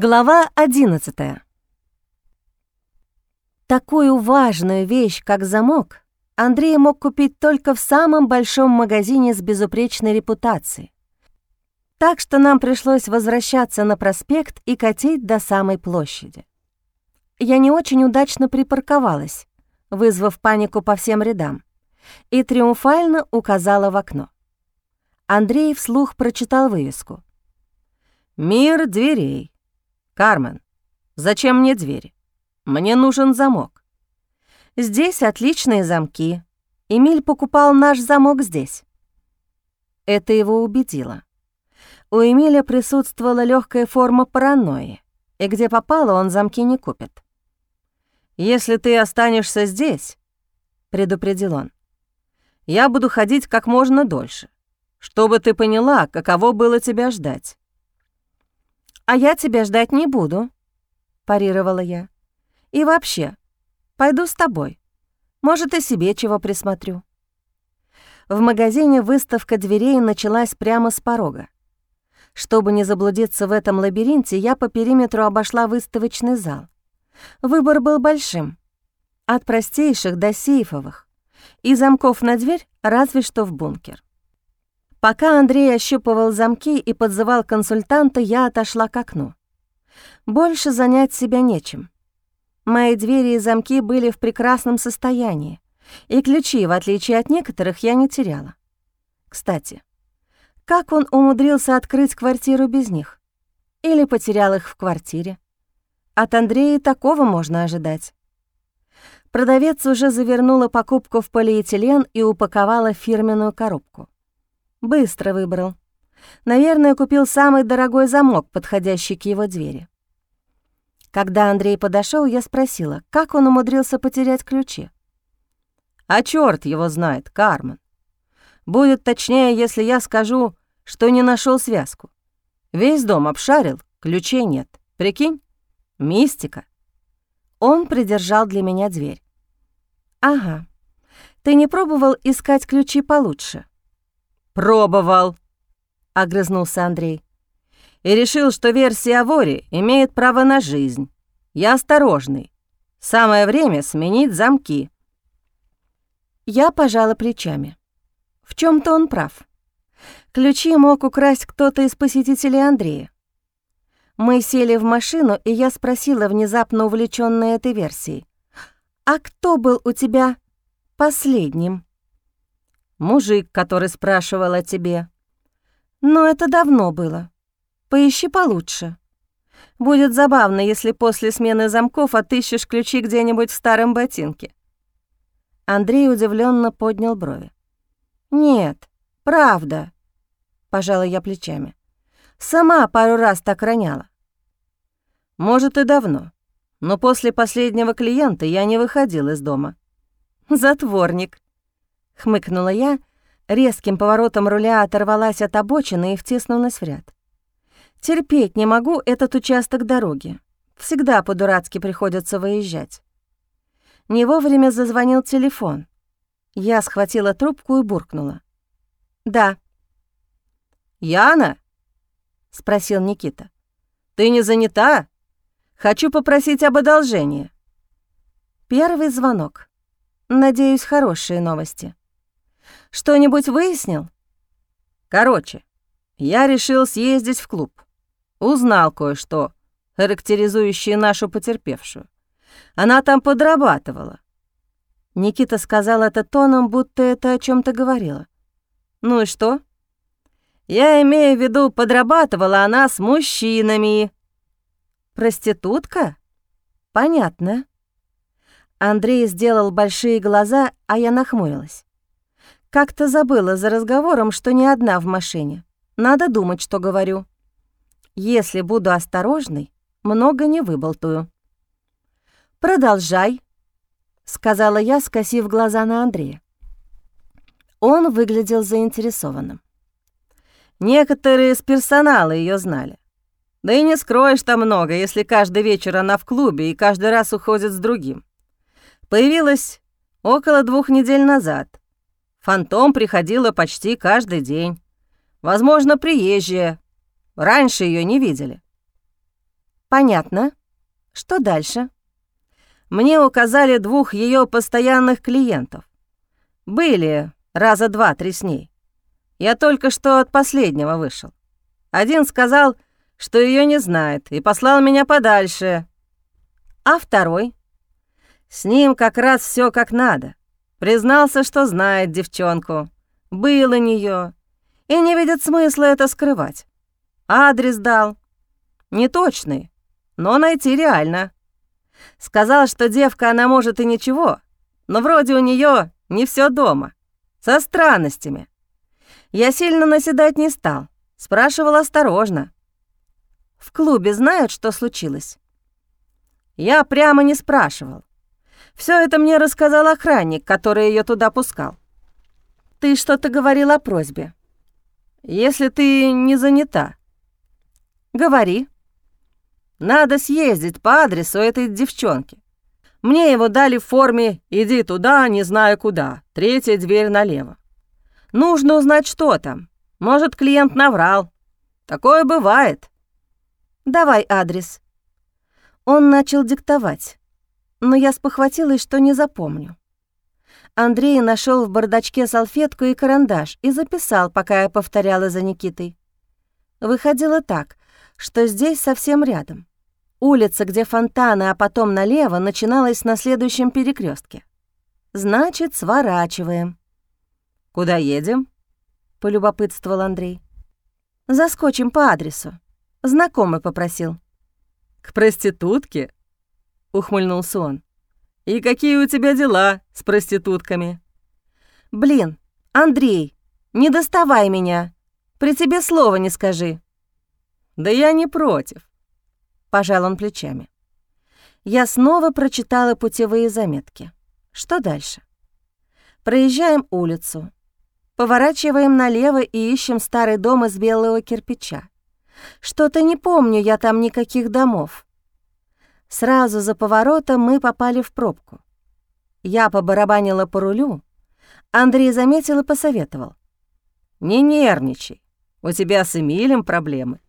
Глава 11 Такую важную вещь, как замок, Андрей мог купить только в самом большом магазине с безупречной репутацией. Так что нам пришлось возвращаться на проспект и катить до самой площади. Я не очень удачно припарковалась, вызвав панику по всем рядам, и триумфально указала в окно. Андрей вслух прочитал вывеску. «Мир дверей. Кармен, зачем мне двери? Мне нужен замок». «Здесь отличные замки. Эмиль покупал наш замок здесь». Это его убедило. У Эмиля присутствовала легкая форма паранойи, и где попало, он замки не купит. «Если ты останешься здесь», — предупредил он, — «я буду ходить как можно дольше, чтобы ты поняла, каково было тебя ждать». «А я тебя ждать не буду», — парировала я. «И вообще, пойду с тобой. Может, и себе чего присмотрю». В магазине выставка дверей началась прямо с порога. Чтобы не заблудиться в этом лабиринте, я по периметру обошла выставочный зал. Выбор был большим. От простейших до сейфовых. И замков на дверь разве что в бункер. Пока Андрей ощупывал замки и подзывал консультанта, я отошла к окну. Больше занять себя нечем. Мои двери и замки были в прекрасном состоянии, и ключи, в отличие от некоторых, я не теряла. Кстати, как он умудрился открыть квартиру без них? Или потерял их в квартире? От Андрея такого можно ожидать. Продавец уже завернула покупку в полиэтилен и упаковала фирменную коробку. Быстро выбрал. Наверное, купил самый дорогой замок, подходящий к его двери. Когда Андрей подошел, я спросила, как он умудрился потерять ключи. «А черт его знает, Кармен. Будет точнее, если я скажу, что не нашел связку. Весь дом обшарил, ключей нет. Прикинь? Мистика. Он придержал для меня дверь. «Ага. Ты не пробовал искать ключи получше?» «Пробовал», — огрызнулся Андрей. «И решил, что версия Авори имеет право на жизнь. Я осторожный. Самое время сменить замки». Я пожала плечами. В чем то он прав. Ключи мог украсть кто-то из посетителей Андрея. Мы сели в машину, и я спросила, внезапно увлечённая этой версией. «А кто был у тебя последним?» «Мужик, который спрашивал о тебе». «Но это давно было. Поищи получше. Будет забавно, если после смены замков отыщешь ключи где-нибудь в старом ботинке». Андрей удивленно поднял брови. «Нет, правда», — пожала я плечами. «Сама пару раз так роняла». «Может, и давно, но после последнего клиента я не выходил из дома». «Затворник», — хмыкнула я, резким поворотом руля оторвалась от обочины и втиснулась в ряд. «Терпеть не могу этот участок дороги. Всегда по-дурацки приходится выезжать». Не вовремя зазвонил телефон. Я схватила трубку и буркнула. «Да». «Яна?» — спросил Никита. «Ты не занята? Хочу попросить об одолжении». Первый звонок. Надеюсь, хорошие новости. Что-нибудь выяснил? Короче, я решил съездить в клуб. Узнал кое-что, характеризующее нашу потерпевшую. Она там подрабатывала. Никита сказал это тоном, будто это о чем то говорила. «Ну и что?» Я имею в виду, подрабатывала она с мужчинами. Проститутка? Понятно. Андрей сделал большие глаза, а я нахмурилась. Как-то забыла за разговором, что не одна в машине. Надо думать, что говорю. Если буду осторожной, много не выболтую. «Продолжай», — сказала я, скосив глаза на Андрея. Он выглядел заинтересованным. Некоторые из персонала ее знали. Да и не скроешь там много, если каждый вечер она в клубе и каждый раз уходит с другим. Появилась около двух недель назад. Фантом приходила почти каждый день. Возможно, приезжая. Раньше ее не видели. Понятно. Что дальше? Мне указали двух ее постоянных клиентов. Были раза два-три с ней. Я только что от последнего вышел. Один сказал, что ее не знает, и послал меня подальше. А второй? С ним как раз все как надо. Признался, что знает девчонку, был у нее, и не видит смысла это скрывать. Адрес дал. Неточный, но найти реально. Сказал, что девка она может и ничего, но вроде у нее не все дома, со странностями. Я сильно наседать не стал, спрашивал осторожно. В клубе знают, что случилось? Я прямо не спрашивал. Все это мне рассказал охранник, который ее туда пускал. Ты что-то говорил о просьбе. Если ты не занята. Говори. Надо съездить по адресу этой девчонки. Мне его дали в форме «иди туда, не знаю куда, третья дверь налево». Нужно узнать, что там. Может, клиент наврал. Такое бывает. Давай адрес. Он начал диктовать, но я спохватилась, что не запомню. Андрей нашел в бардачке салфетку и карандаш и записал, пока я повторяла за Никитой. Выходило так, что здесь совсем рядом. Улица, где фонтаны, а потом налево, начиналась на следующем перекрестке. Значит, сворачиваем. «Куда едем?» — полюбопытствовал Андрей. «Заскочим по адресу. Знакомый попросил». «К проститутке?» — ухмыльнулся он. «И какие у тебя дела с проститутками?» «Блин, Андрей, не доставай меня. При тебе слова не скажи». «Да я не против», — пожал он плечами. Я снова прочитала путевые заметки. Что дальше? Проезжаем улицу. Поворачиваем налево и ищем старый дом из белого кирпича. Что-то не помню я там никаких домов. Сразу за поворотом мы попали в пробку. Я побарабанила по рулю. Андрей заметил и посоветовал. «Не нервничай, у тебя с Эмилем проблемы.